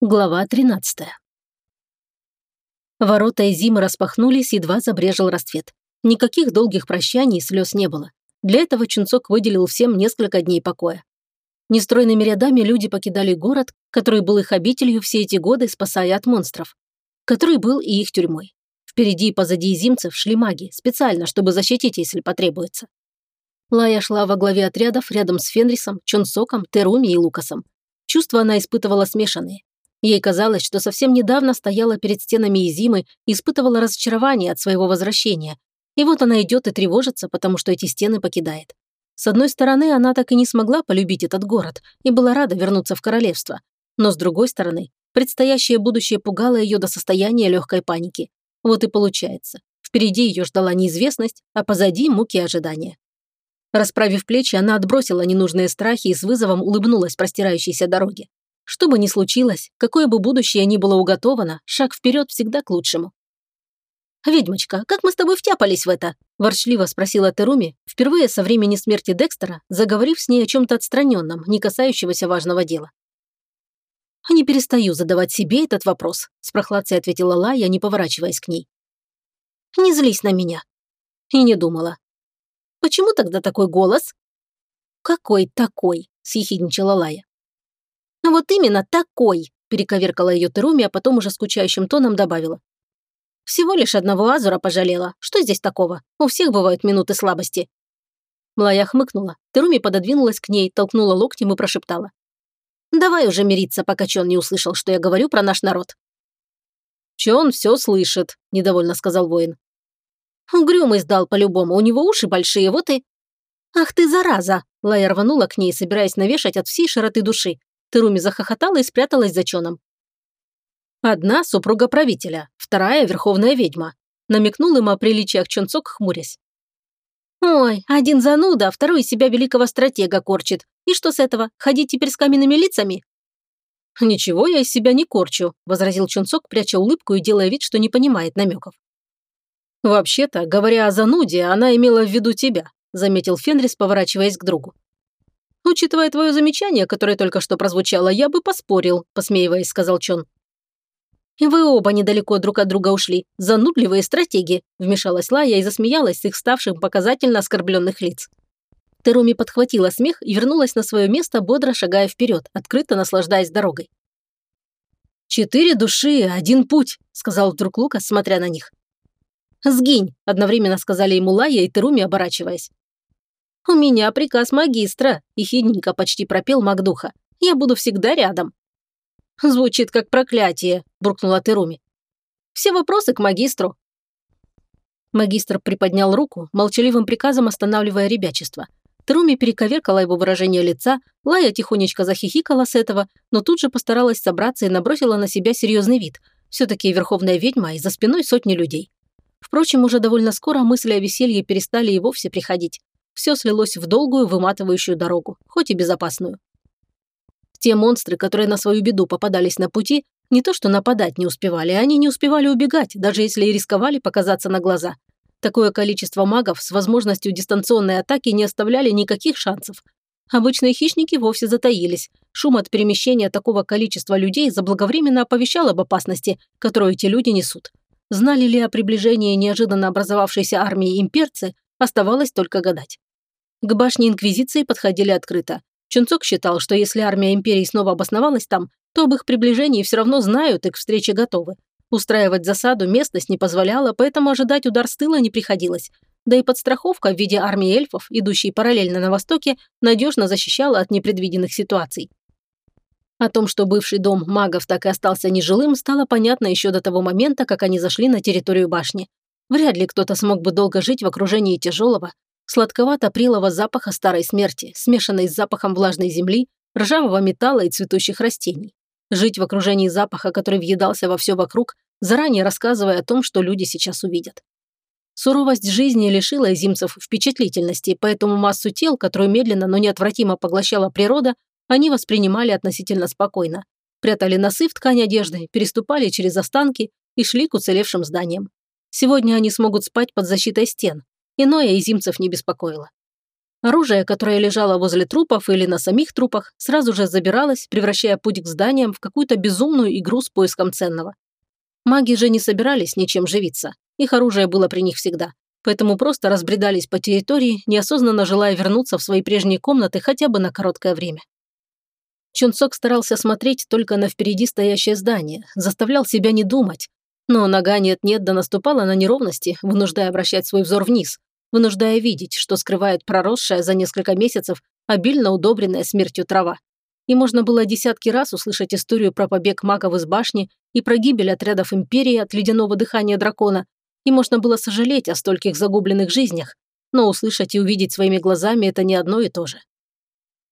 Глава 13. Ворота зимы распахнулись, едва забрежил рассвет. Никаких долгих прощаний и слез не было. Для этого Чунцок выделил всем несколько дней покоя. Нестройными рядами люди покидали город, который был их обителью все эти годы, спасая от монстров. Который был и их тюрьмой. Впереди и позади зимцев шли маги, специально, чтобы защитить, если потребуется. Лая шла во главе отрядов рядом с Фенрисом, Чонсоком, Теруми и Лукасом. Чувства она испытывала смешанные. Ей казалось, что совсем недавно стояла перед стенами Изимы и испытывала разочарование от своего возвращения. И вот она идет и тревожится, потому что эти стены покидает. С одной стороны, она так и не смогла полюбить этот город и была рада вернуться в королевство. Но с другой стороны, предстоящее будущее пугало ее до состояния легкой паники. Вот и получается. Впереди ее ждала неизвестность, а позади муки ожидания. Расправив плечи, она отбросила ненужные страхи и с вызовом улыбнулась простирающейся дороге. Что бы ни случилось, какое бы будущее ни было уготовано, шаг вперед всегда к лучшему. «Ведьмочка, как мы с тобой втяпались в это?» – ворчливо спросила Теруми, впервые со времени смерти Декстера, заговорив с ней о чем-то отстраненном, не касающегося важного дела. «Не перестаю задавать себе этот вопрос», – с прохладцей ответила Лая, не поворачиваясь к ней. «Не злись на меня». И не думала. «Почему тогда такой голос?» «Какой такой?» – съехидничала Лая. «Ну вот именно такой!» – перековеркала ее Теруми, а потом уже скучающим тоном добавила. «Всего лишь одного Азура пожалела. Что здесь такого? У всех бывают минуты слабости». Млая хмыкнула. Теруми пододвинулась к ней, толкнула локтем и прошептала. «Давай уже мириться, пока Чон не услышал, что я говорю про наш народ». «Чон все слышит», – недовольно сказал воин. «Угрюмый сдал по-любому, у него уши большие, вот и...» «Ах ты, зараза!» – Лая рванула к ней, собираясь навешать от всей широты души. Теруми захохотала и спряталась за чоном. «Одна супруга правителя, вторая верховная ведьма», намекнул им о приличиях Чонцок, хмурясь. «Ой, один зануда, а второй себя великого стратега корчит. И что с этого, ходить теперь с каменными лицами?» «Ничего я из себя не корчу», – возразил Чунцок, пряча улыбку и делая вид, что не понимает намеков. «Вообще-то, говоря о зануде, она имела в виду тебя», – заметил Фенрис, поворачиваясь к другу. «Учитывая твое замечание, которое только что прозвучало, я бы поспорил», – посмеиваясь, сказал Чон. «И вы оба недалеко друг от друга ушли. Занудливые стратеги», – вмешалась Лая и засмеялась с их ставших показательно оскорбленных лиц. Теруми подхватила смех и вернулась на свое место, бодро шагая вперед, открыто наслаждаясь дорогой. «Четыре души, один путь», – сказал вдруг Лукас, смотря на них. «Сгинь», – одновременно сказали ему Лая и Теруми, оборачиваясь. «У меня приказ магистра», – ехидненько почти пропел Макдуха. «Я буду всегда рядом». «Звучит как проклятие», – буркнула Теруми. «Все вопросы к магистру». Магистр приподнял руку, молчаливым приказом останавливая ребячество. Теруми перековеркала его выражение лица, Лая тихонечко захихикала с этого, но тут же постаралась собраться и набросила на себя серьезный вид. Все-таки верховная ведьма и за спиной сотни людей. Впрочем, уже довольно скоро мысли о веселье перестали и вовсе приходить все слилось в долгую выматывающую дорогу, хоть и безопасную. Те монстры, которые на свою беду попадались на пути, не то что нападать не успевали, они не успевали убегать, даже если и рисковали показаться на глаза. Такое количество магов с возможностью дистанционной атаки не оставляли никаких шансов. Обычные хищники вовсе затаились. Шум от перемещения такого количества людей заблаговременно оповещал об опасности, которую эти люди несут. Знали ли о приближении неожиданно образовавшейся армии имперцы, оставалось только гадать. К башне Инквизиции подходили открыто. Чунцок считал, что если армия Империи снова обосновалась там, то об их приближении все равно знают и к встрече готовы. Устраивать засаду местность не позволяла, поэтому ожидать удар с тыла не приходилось. Да и подстраховка в виде армии эльфов, идущей параллельно на востоке, надежно защищала от непредвиденных ситуаций. О том, что бывший дом магов так и остался нежилым, стало понятно еще до того момента, как они зашли на территорию башни. Вряд ли кто-то смог бы долго жить в окружении тяжелого, сладковато-прелого запаха старой смерти, смешанной с запахом влажной земли, ржавого металла и цветущих растений. Жить в окружении запаха, который въедался во все вокруг, заранее рассказывая о том, что люди сейчас увидят. Суровость жизни лишила зимцев впечатлительности, поэтому массу тел, которую медленно, но неотвратимо поглощала природа, они воспринимали относительно спокойно. Прятали носы в ткань одежды, переступали через останки и шли к уцелевшим зданиям. Сегодня они смогут спать под защитой стен, Иное изимцев не беспокоило. Оружие, которое лежало возле трупов или на самих трупах, сразу же забиралось, превращая путь к зданиям в какую-то безумную игру с поиском ценного. Маги же не собирались ничем живиться. Их оружие было при них всегда. Поэтому просто разбредались по территории, неосознанно желая вернуться в свои прежние комнаты хотя бы на короткое время. Чунцок старался смотреть только на впереди стоящее здание, заставлял себя не думать. Но нога нет-нет да наступала на неровности, вынуждая обращать свой взор вниз, вынуждая видеть, что скрывает проросшая за несколько месяцев обильно удобренная смертью трава. И можно было десятки раз услышать историю про побег магов из башни и про гибель отрядов Империи от ледяного дыхания дракона, и можно было сожалеть о стольких загубленных жизнях, но услышать и увидеть своими глазами – это не одно и то же.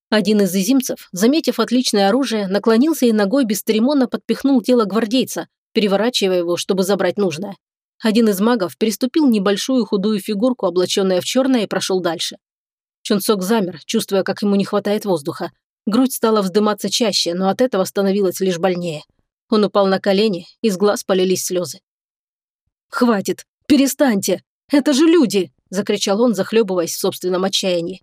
Один из изимцев, заметив отличное оружие, наклонился и ногой бесцеремонно подпихнул тело гвардейца, переворачивая его, чтобы забрать нужное. Один из магов переступил небольшую худую фигурку, облаченная в черное, и прошел дальше. Чунцок замер, чувствуя, как ему не хватает воздуха. Грудь стала вздыматься чаще, но от этого становилось лишь больнее. Он упал на колени, из глаз полились слезы. «Хватит! Перестаньте! Это же люди!» – закричал он, захлебываясь в собственном отчаянии.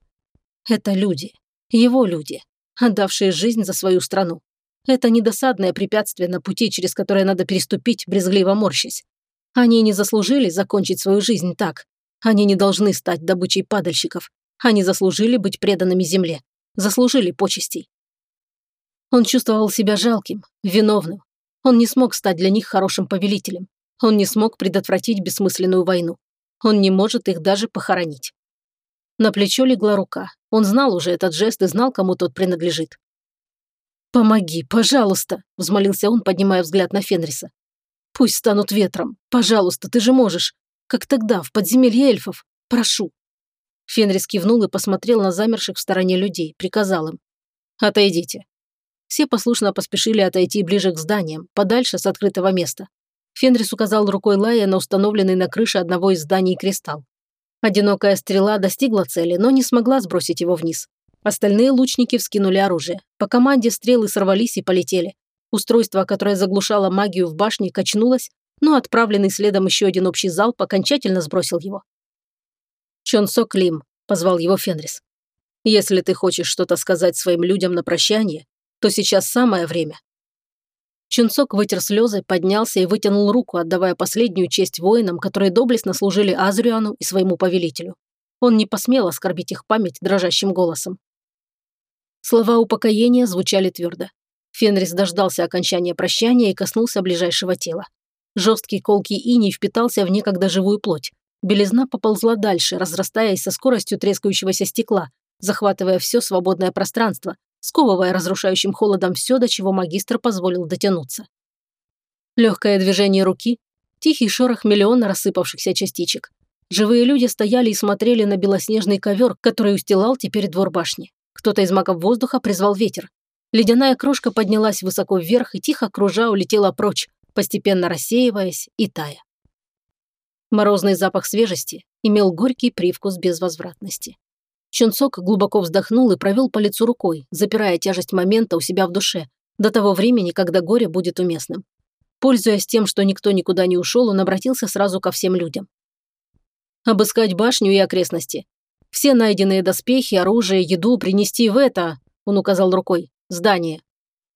«Это люди. Его люди, отдавшие жизнь за свою страну. Это недосадное препятствие на пути, через которое надо переступить, брезгливо морщась. Они не заслужили закончить свою жизнь так. Они не должны стать добычей падальщиков. Они заслужили быть преданными земле. Заслужили почестей. Он чувствовал себя жалким, виновным. Он не смог стать для них хорошим повелителем. Он не смог предотвратить бессмысленную войну. Он не может их даже похоронить. На плечо легла рука. Он знал уже этот жест и знал, кому тот принадлежит. «Помоги, пожалуйста!» – взмолился он, поднимая взгляд на Фенриса. «Пусть станут ветром. Пожалуйста, ты же можешь. Как тогда, в подземелье эльфов. Прошу». Фенрис кивнул и посмотрел на замерших в стороне людей, приказал им. «Отойдите». Все послушно поспешили отойти ближе к зданиям, подальше с открытого места. Фенрис указал рукой Лая на установленный на крыше одного из зданий кристалл. Одинокая стрела достигла цели, но не смогла сбросить его вниз. Остальные лучники вскинули оружие. По команде стрелы сорвались и полетели. Устройство, которое заглушало магию в башне, качнулось, но отправленный следом еще один общий залп окончательно сбросил его. «Чон Сок Лим», – позвал его Фенрис. «Если ты хочешь что-то сказать своим людям на прощание, то сейчас самое время. Чунцок вытер слезы, поднялся и вытянул руку, отдавая последнюю честь воинам, которые доблестно служили Азриану и своему повелителю. Он не посмел оскорбить их память дрожащим голосом. Слова упокоения звучали твердо. Фенрис дождался окончания прощания и коснулся ближайшего тела. Жесткий колкий иней впитался в некогда живую плоть. Белизна поползла дальше, разрастаясь со скоростью трескающегося стекла, захватывая все свободное пространство, сковывая разрушающим холодом все, до чего магистр позволил дотянуться. Легкое движение руки, тихий шорох миллиона рассыпавшихся частичек. Живые люди стояли и смотрели на белоснежный ковер, который устилал теперь двор башни. Кто-то из магов воздуха призвал ветер. Ледяная крошка поднялась высоко вверх и тихо кружа улетела прочь, постепенно рассеиваясь и тая. Морозный запах свежести имел горький привкус безвозвратности. Чунцок глубоко вздохнул и провел по лицу рукой, запирая тяжесть момента у себя в душе, до того времени, когда горе будет уместным. Пользуясь тем, что никто никуда не ушел, он обратился сразу ко всем людям. «Обыскать башню и окрестности. Все найденные доспехи, оружие, еду принести в это...» Он указал рукой. «Здание.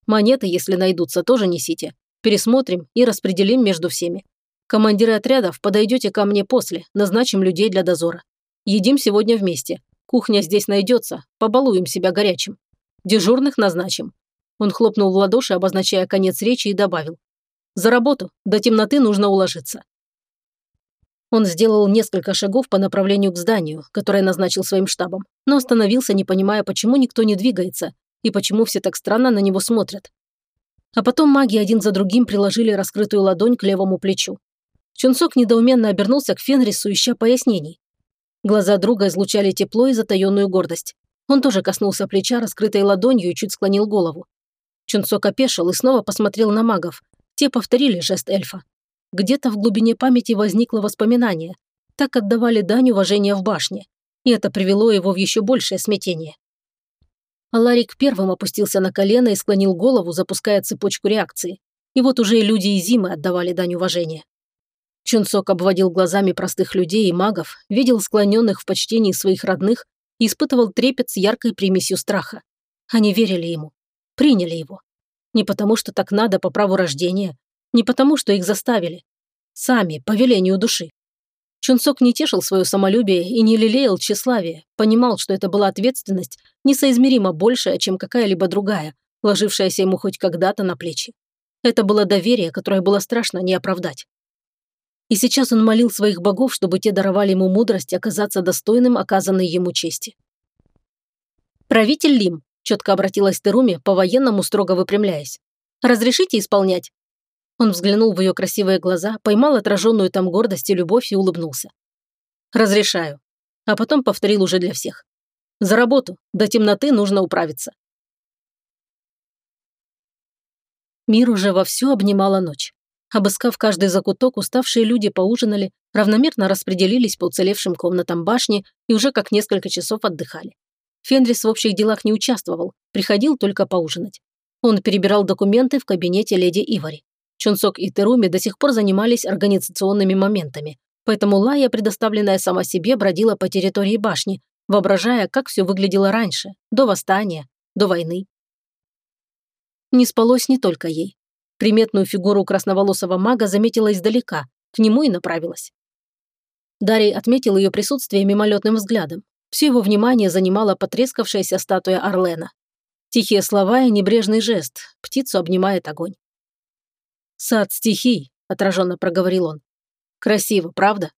Монеты, если найдутся, тоже несите. Пересмотрим и распределим между всеми. Командиры отрядов, подойдете ко мне после, назначим людей для дозора. Едим сегодня вместе. Кухня здесь найдется, побалуем себя горячим. Дежурных назначим». Он хлопнул в ладоши, обозначая конец речи, и добавил. «За работу, до темноты нужно уложиться». Он сделал несколько шагов по направлению к зданию, которое назначил своим штабом, но остановился, не понимая, почему никто не двигается и почему все так странно на него смотрят. А потом маги один за другим приложили раскрытую ладонь к левому плечу. Чунцок недоуменно обернулся к Фенрису, ища пояснений. Глаза друга излучали тепло и затаённую гордость. Он тоже коснулся плеча раскрытой ладонью и чуть склонил голову. Чунцок опешил и снова посмотрел на магов. Те повторили жест эльфа. Где-то в глубине памяти возникло воспоминание. Так отдавали дань уважения в башне. И это привело его в еще большее смятение. Аларик первым опустился на колено и склонил голову, запуская цепочку реакции. И вот уже и люди и Зимы отдавали дань уважения. Чунцок обводил глазами простых людей и магов, видел склоненных в почтении своих родных, и испытывал трепет с яркой примесью страха. Они верили ему, приняли его. Не потому, что так надо по праву рождения, не потому, что их заставили. Сами, по велению души. Чунсок не тешил свое самолюбие и не лелеял тщеславие, понимал, что это была ответственность несоизмеримо большая, чем какая-либо другая, ложившаяся ему хоть когда-то на плечи. Это было доверие, которое было страшно не оправдать. И сейчас он молил своих богов, чтобы те даровали ему мудрость оказаться достойным оказанной ему чести. «Правитель Лим», – четко обратилась Теруми, по-военному строго выпрямляясь. «Разрешите исполнять?» Он взглянул в ее красивые глаза, поймал отраженную там гордость и любовь и улыбнулся. «Разрешаю». А потом повторил уже для всех. «За работу. До темноты нужно управиться». Мир уже вовсю обнимала ночь. Обыскав каждый закуток, уставшие люди поужинали, равномерно распределились по уцелевшим комнатам башни и уже как несколько часов отдыхали. Фенрис в общих делах не участвовал, приходил только поужинать. Он перебирал документы в кабинете леди Ивари. Чунсок и Теруми до сих пор занимались организационными моментами, поэтому Лая, предоставленная сама себе, бродила по территории башни, воображая, как все выглядело раньше, до восстания, до войны. Не спалось не только ей. Приметную фигуру красноволосого мага заметила издалека, к нему и направилась. Дарий отметил ее присутствие мимолетным взглядом. Все его внимание занимала потрескавшаяся статуя Орлена. Тихие слова и небрежный жест. Птицу обнимает огонь. «Сад стихий», – отраженно проговорил он. «Красиво, правда?»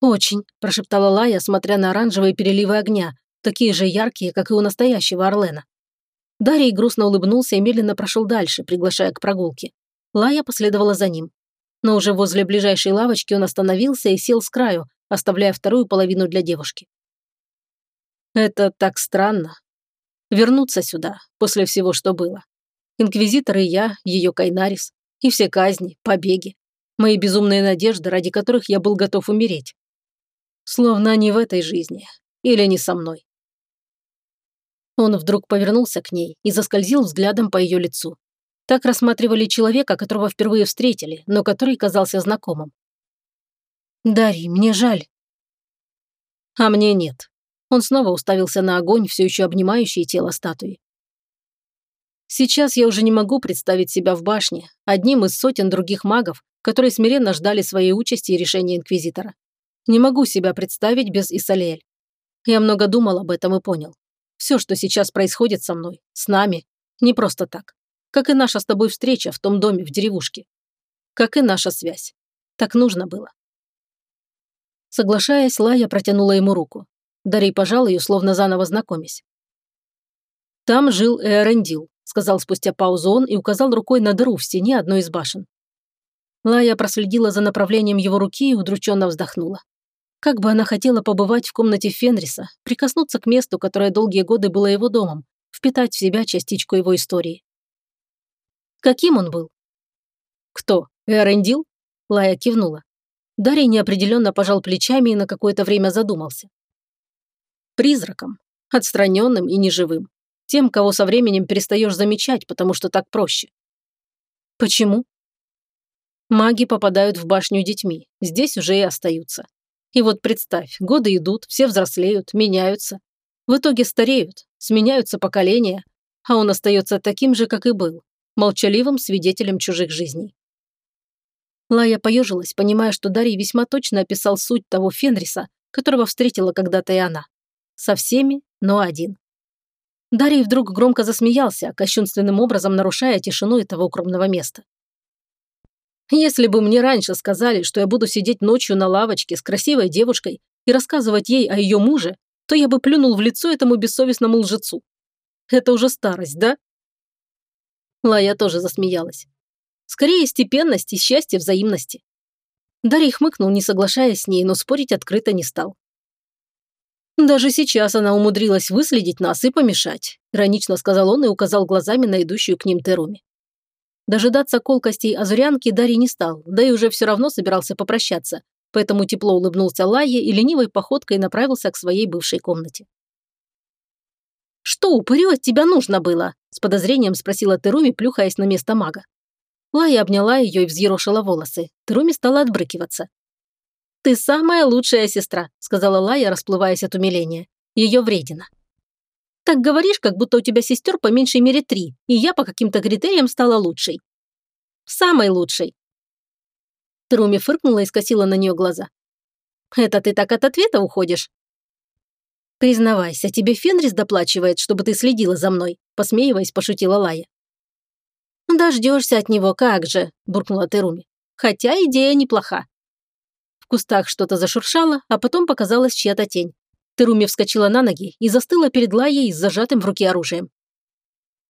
«Очень», – прошептала Лая, смотря на оранжевые переливы огня, такие же яркие, как и у настоящего Орлена. Дарий грустно улыбнулся и медленно прошел дальше, приглашая к прогулке. Лая последовала за ним. Но уже возле ближайшей лавочки он остановился и сел с краю, оставляя вторую половину для девушки. «Это так странно. Вернуться сюда, после всего, что было. Инквизитор и я, ее Кайнарис, и все казни, побеги. Мои безумные надежды, ради которых я был готов умереть. Словно они в этой жизни. Или не со мной. Он вдруг повернулся к ней и заскользил взглядом по ее лицу. Так рассматривали человека, которого впервые встретили, но который казался знакомым. «Дарья, мне жаль». «А мне нет». Он снова уставился на огонь, все еще обнимающий тело статуи. Сейчас я уже не могу представить себя в башне, одним из сотен других магов, которые смиренно ждали своей участи и решения Инквизитора. Не могу себя представить без Исалиэль. Я много думал об этом и понял. Все, что сейчас происходит со мной, с нами, не просто так. Как и наша с тобой встреча в том доме в деревушке. Как и наша связь. Так нужно было. Соглашаясь, Лая протянула ему руку. Дарий пожал ее, словно заново знакомясь. Там жил Эрендил, сказал спустя паузу он и указал рукой на дыру в стене одной из башен. Лая проследила за направлением его руки и удрученно вздохнула. Как бы она хотела побывать в комнате Фенриса, прикоснуться к месту, которое долгие годы было его домом, впитать в себя частичку его истории. Каким он был? Кто? Эрендил? Лая кивнула. Дарья неопределенно пожал плечами и на какое-то время задумался. Призраком, отстраненным и неживым. Тем, кого со временем перестаешь замечать, потому что так проще. Почему? Маги попадают в башню детьми, здесь уже и остаются. И вот представь, годы идут, все взрослеют, меняются. В итоге стареют, сменяются поколения, а он остается таким же, как и был, молчаливым свидетелем чужих жизней. Лая поежилась, понимая, что Дарий весьма точно описал суть того Фенриса, которого встретила когда-то и она. Со всеми, но один. Дарий вдруг громко засмеялся, кощунственным образом нарушая тишину этого укромного места. Если бы мне раньше сказали, что я буду сидеть ночью на лавочке с красивой девушкой и рассказывать ей о ее муже, то я бы плюнул в лицо этому бессовестному лжецу. Это уже старость, да? Лая тоже засмеялась. Скорее, степенность и счастье взаимности. Дарья хмыкнул, не соглашаясь с ней, но спорить открыто не стал. «Даже сейчас она умудрилась выследить нас и помешать», иронично сказал он и указал глазами на идущую к ним Теруми. Дожидаться колкостей Азурянки Дарий не стал, да и уже все равно собирался попрощаться, поэтому тепло улыбнулся Лайе и ленивой походкой направился к своей бывшей комнате. «Что упырю от тебя нужно было?» – с подозрением спросила Теруми, плюхаясь на место мага. Лая обняла ее и взъерошила волосы. Теруми стала отбрыкиваться. «Ты самая лучшая сестра», – сказала Лая, расплываясь от умиления. ее вредина. Так говоришь, как будто у тебя сестер по меньшей мере три, и я по каким-то критериям стала лучшей. Самой лучшей. Труми фыркнула и скосила на нее глаза. Это ты так от ответа уходишь? Признавайся, тебе Фенрис доплачивает, чтобы ты следила за мной, посмеиваясь, пошутила Лая. Дождешься от него, как же, буркнула Теруми. Хотя идея неплоха. Кустах что-то зашуршало, а потом показалась чья-то тень. Теруми вскочила на ноги и застыла перед Лаей с зажатым в руке оружием.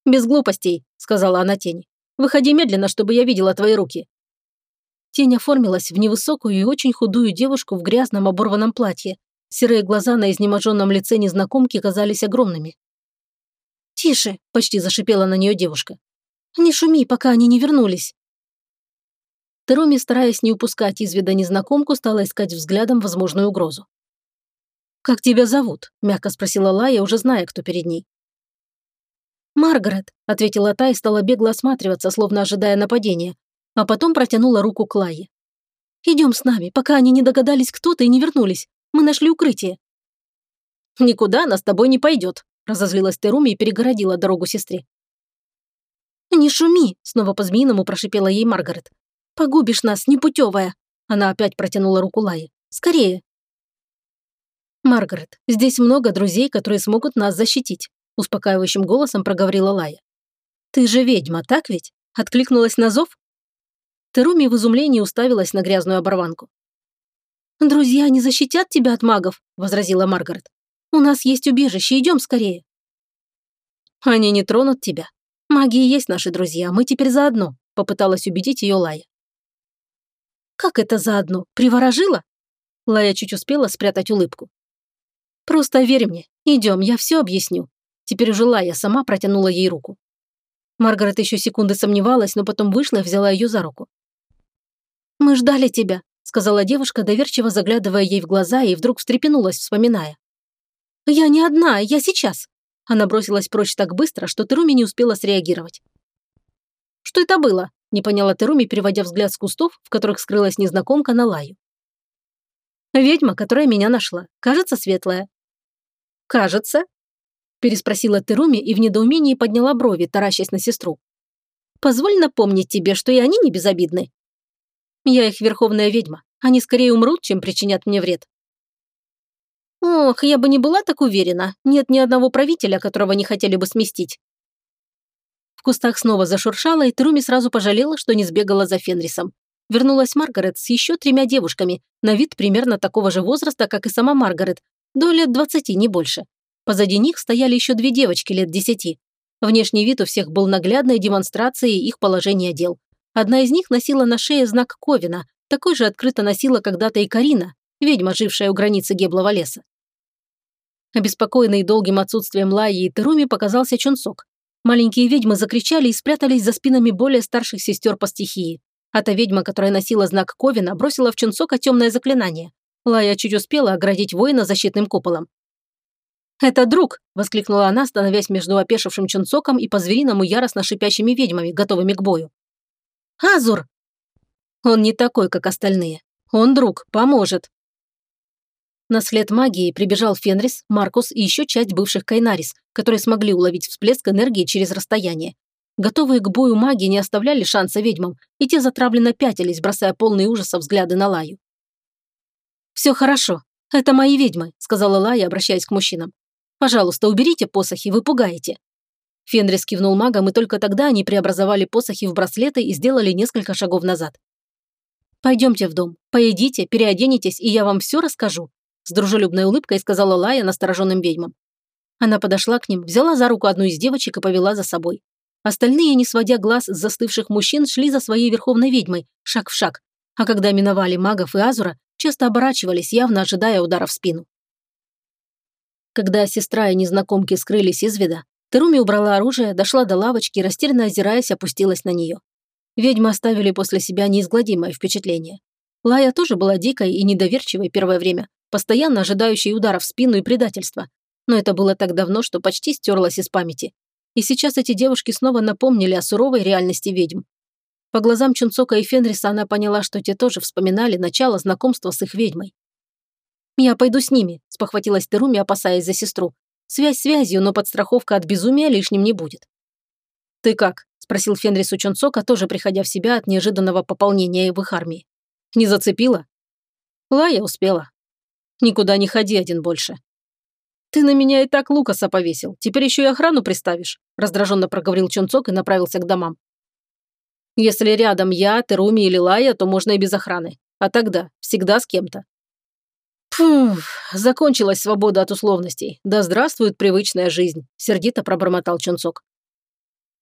«Без глупостей», — сказала она тени. «Выходи медленно, чтобы я видела твои руки». Тень оформилась в невысокую и очень худую девушку в грязном оборванном платье. Серые глаза на изнеможенном лице незнакомки казались огромными. «Тише!» – почти зашипела на нее девушка. «Не шуми, пока они не вернулись!» Теруми, стараясь не упускать из вида незнакомку, стала искать взглядом возможную угрозу. «Как тебя зовут?» – мягко спросила Лая, уже зная, кто перед ней. «Маргарет», – ответила та и стала бегло осматриваться, словно ожидая нападения, а потом протянула руку к Лае. «Идем с нами, пока они не догадались, кто ты и не вернулись. Мы нашли укрытие». «Никуда она с тобой не пойдет», – разозлилась Теруми и перегородила дорогу сестре. «Не шуми», – снова по-змеиному прошипела ей Маргарет. «Погубишь нас, непутевая!» Она опять протянула руку Лае. «Скорее!» «Маргарет, здесь много друзей, которые смогут нас защитить», успокаивающим голосом проговорила Лая. «Ты же ведьма, так ведь?» Откликнулась на зов? Теруми в изумлении уставилась на грязную оборванку. «Друзья не защитят тебя от магов», – возразила Маргарет. «У нас есть убежище, идем скорее». «Они не тронут тебя. Маги и есть наши друзья, мы теперь заодно», – попыталась убедить ее Лая. «Как это заодно? Приворожила?» Лая чуть успела спрятать улыбку. Просто верь мне. Идем, я все объясню». Теперь уже Лая сама протянула ей руку. Маргарет еще секунды сомневалась, но потом вышла и взяла ее за руку. «Мы ждали тебя», — сказала девушка, доверчиво заглядывая ей в глаза и вдруг встрепенулась, вспоминая. «Я не одна, я сейчас». Она бросилась прочь так быстро, что Теруми не успела среагировать. «Что это было?» – не поняла Теруми, переводя взгляд с кустов, в которых скрылась незнакомка, на Лаю. «Ведьма, которая меня нашла. Кажется, светлая. «Кажется?» – переспросила Теруми и в недоумении подняла брови, таращась на сестру. «Позволь напомнить тебе, что и они не безобидны. Я их верховная ведьма. Они скорее умрут, чем причинят мне вред». «Ох, я бы не была так уверена. Нет ни одного правителя, которого не хотели бы сместить». В кустах снова зашуршало, и Теруми сразу пожалела, что не сбегала за Фенрисом. Вернулась Маргарет с еще тремя девушками, на вид примерно такого же возраста, как и сама Маргарет, до лет двадцати, не больше. Позади них стояли еще две девочки лет десяти. Внешний вид у всех был наглядной демонстрацией их положения дел. Одна из них носила на шее знак Ковина, такой же открыто носила когда-то и Карина, ведьма, жившая у границы Геблого леса. Обеспокоенный долгим отсутствием Лаи и Теруми показался Чунсок. Маленькие ведьмы закричали и спрятались за спинами более старших сестер по стихии. А та ведьма, которая носила знак Ковина, бросила в Чунсока темное заклинание. Лая чуть успела оградить воина защитным куполом. «Это друг!» – воскликнула она, становясь между опешившим Чунцоком и по-звериному яростно шипящими ведьмами, готовыми к бою. «Азур!» «Он не такой, как остальные. Он друг, поможет!» На след магии прибежал Фенрис, Маркус и еще часть бывших Кайнарис, которые смогли уловить всплеск энергии через расстояние. Готовые к бою маги не оставляли шанса ведьмам, и те затравленно пятились, бросая полные ужаса взгляды на Лаю. «Все хорошо. Это мои ведьмы», – сказала Лая, обращаясь к мужчинам. «Пожалуйста, уберите посохи, вы пугаете». Фенрис кивнул магом, и только тогда они преобразовали посохи в браслеты и сделали несколько шагов назад. «Пойдемте в дом, поедите, переоденетесь, и я вам все расскажу», с дружелюбной улыбкой сказала Лая настороженным ведьмам. Она подошла к ним, взяла за руку одну из девочек и повела за собой. Остальные, не сводя глаз с застывших мужчин, шли за своей верховной ведьмой, шаг в шаг. А когда миновали магов и Азура, часто оборачивались, явно ожидая удара в спину. Когда сестра и незнакомки скрылись из вида, Теруми убрала оружие, дошла до лавочки, растерянно озираясь, опустилась на нее. Ведьмы оставили после себя неизгладимое впечатление. Лая тоже была дикой и недоверчивой первое время, постоянно ожидающей удара в спину и предательства. Но это было так давно, что почти стерлось из памяти. И сейчас эти девушки снова напомнили о суровой реальности ведьм. По глазам Чунцока и Фенриса она поняла, что те тоже вспоминали начало знакомства с их ведьмой. «Я пойду с ними», – спохватилась Теруми, опасаясь за сестру. «Связь связью, но подстраховка от безумия лишним не будет». «Ты как?» – спросил Фенрис у Чонцока, тоже приходя в себя от неожиданного пополнения в их армии. «Не зацепила?» Лая успела. «Никуда не ходи один больше». «Ты на меня и так Лукаса повесил. Теперь еще и охрану приставишь», – раздраженно проговорил Чонцок и направился к домам. «Если рядом я, Теруми или Лая, то можно и без охраны. А тогда всегда с кем-то. «Фух, закончилась свобода от условностей. Да здравствует привычная жизнь», – сердито пробормотал Чунцок.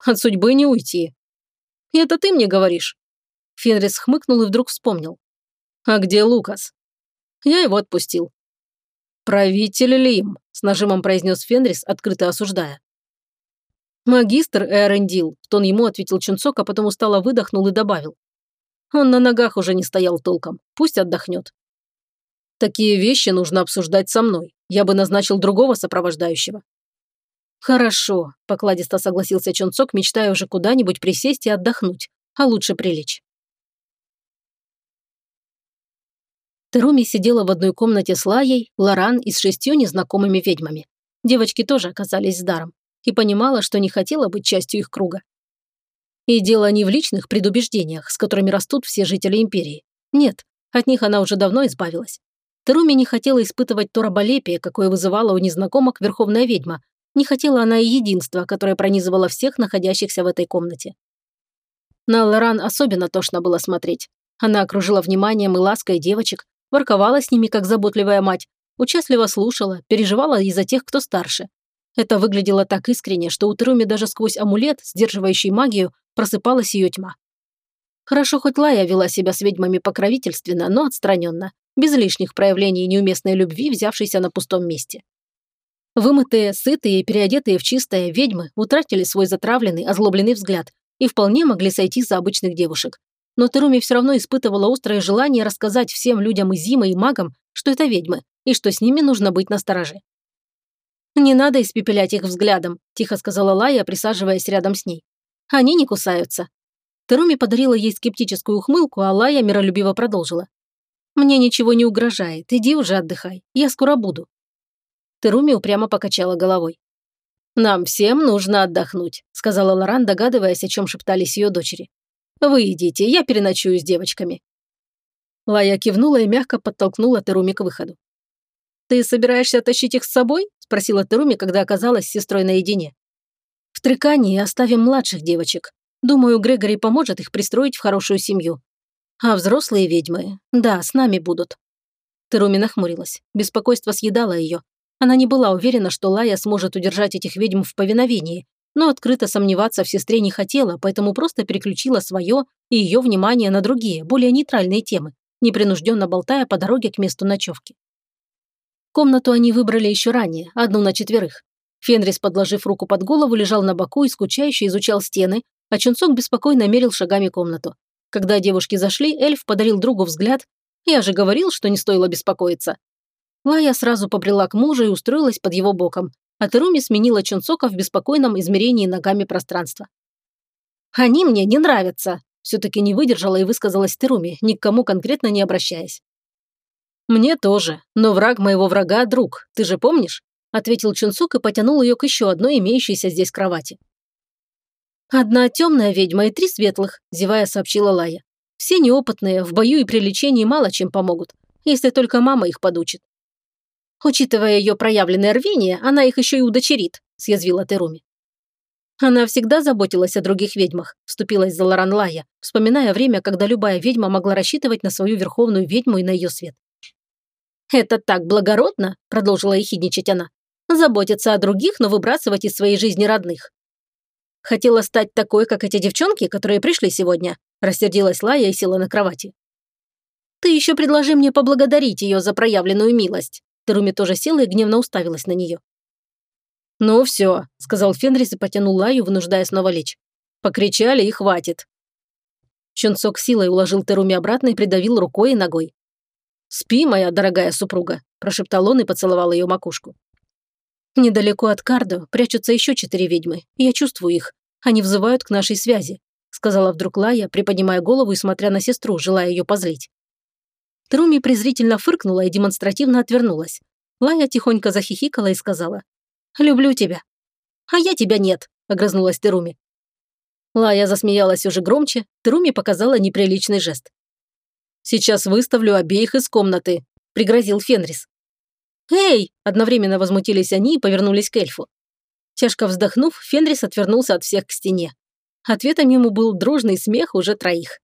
«От судьбы не уйти». «И это ты мне говоришь?» Фенрис хмыкнул и вдруг вспомнил. «А где Лукас?» Я его отпустил. «Правитель Лим», – с нажимом произнес Фенрис, открыто осуждая. «Магистр Эрендил», – в тон ему ответил Чунцок, а потом устало выдохнул и добавил. «Он на ногах уже не стоял толком. Пусть отдохнет. Такие вещи нужно обсуждать со мной. Я бы назначил другого сопровождающего». «Хорошо», – покладисто согласился Чонцок, мечтая уже куда-нибудь присесть и отдохнуть, а лучше прилечь. Теруми сидела в одной комнате с Лаей, Лоран и с шестью незнакомыми ведьмами. Девочки тоже оказались с даром и понимала, что не хотела быть частью их круга. И дело не в личных предубеждениях, с которыми растут все жители Империи. Нет, от них она уже давно избавилась. Теруми не хотела испытывать то раболепие, какое вызывала у незнакомок верховная ведьма. Не хотела она и единства, которое пронизывало всех находящихся в этой комнате. На Лоран особенно тошно было смотреть. Она окружила вниманием и лаской девочек, ворковала с ними, как заботливая мать, участливо слушала, переживала из-за тех, кто старше. Это выглядело так искренне, что у Теруми даже сквозь амулет, сдерживающий магию, просыпалась ее тьма. Хорошо, хоть Лая вела себя с ведьмами покровительственно, но отстраненно, без лишних проявлений неуместной любви, взявшейся на пустом месте. Вымытые, сытые и переодетые в чистое ведьмы утратили свой затравленный, озлобленный взгляд и вполне могли сойти за обычных девушек. Но Теруми все равно испытывала острое желание рассказать всем людям и Зима, и магам, что это ведьмы, и что с ними нужно быть настороже. «Не надо испепелять их взглядом», – тихо сказала Лая, присаживаясь рядом с ней. «Они не кусаются». Теруми подарила ей скептическую ухмылку, а Лая миролюбиво продолжила. «Мне ничего не угрожает, иди уже отдыхай, я скоро буду». Теруми упрямо покачала головой. «Нам всем нужно отдохнуть», – сказала Лоран, догадываясь, о чем шептались ее дочери. «Вы идите, я переночую с девочками». Лая кивнула и мягко подтолкнула Теруми к выходу. «Ты собираешься тащить их с собой?» – спросила Теруми, когда оказалась с сестрой наедине. «В Трикании оставим младших девочек. Думаю, Грегори поможет их пристроить в хорошую семью. А взрослые ведьмы, да, с нами будут». Теруми нахмурилась. Беспокойство съедало ее. Она не была уверена, что Лая сможет удержать этих ведьм в повиновении, но открыто сомневаться в сестре не хотела, поэтому просто переключила свое и ее внимание на другие, более нейтральные темы, непринужденно болтая по дороге к месту ночевки. Комнату они выбрали еще ранее, одну на четверых. Фенрис, подложив руку под голову, лежал на боку и скучающе изучал стены, а Чунцок беспокойно мерил шагами комнату. Когда девушки зашли, эльф подарил другу взгляд. «Я же говорил, что не стоило беспокоиться». Лая сразу побрела к мужу и устроилась под его боком, а Теруми сменила Чунцока в беспокойном измерении ногами пространства. «Они мне не нравятся», – все-таки не выдержала и высказалась Теруми, ни к кому конкретно не обращаясь. «Мне тоже, но враг моего врага – друг, ты же помнишь?» – ответил Чунцок и потянул ее к еще одной имеющейся здесь кровати. «Одна темная ведьма и три светлых», – зевая сообщила Лая. «Все неопытные, в бою и при лечении мало чем помогут, если только мама их подучит». «Учитывая ее проявленное рвение, она их еще и удочерит», – съязвила Теруми. Она всегда заботилась о других ведьмах, вступилась за Лоран Лая, вспоминая время, когда любая ведьма могла рассчитывать на свою верховную ведьму и на ее свет. «Это так благородно», – продолжила ехидничать она, – «заботиться о других, но выбрасывать из своей жизни родных. Хотела стать такой, как эти девчонки, которые пришли сегодня?» Рассердилась Лая и села на кровати. «Ты еще предложи мне поблагодарить ее за проявленную милость». Теруми тоже села и гневно уставилась на нее. «Ну все», — сказал Фенрис и потянул Лаю, вынуждая снова лечь. «Покричали и хватит». Чунцок силой уложил Теруми обратно и придавил рукой и ногой. «Спи, моя дорогая супруга», – прошептал он и поцеловал ее макушку. Недалеко от Кардо прячутся еще четыре ведьмы. Я чувствую их. Они взывают к нашей связи», – сказала вдруг Лая, приподнимая голову и смотря на сестру, желая ее позлить. Труми презрительно фыркнула и демонстративно отвернулась. Лая тихонько захихикала и сказала. «Люблю тебя». «А я тебя нет», – огрызнулась Теруми. Лая засмеялась уже громче, Теруми показала неприличный жест. «Сейчас выставлю обеих из комнаты», – пригрозил Фенрис. «Эй!» – одновременно возмутились они и повернулись к эльфу. Тяжко вздохнув, Фенрис отвернулся от всех к стене. Ответом ему был дружный смех уже троих.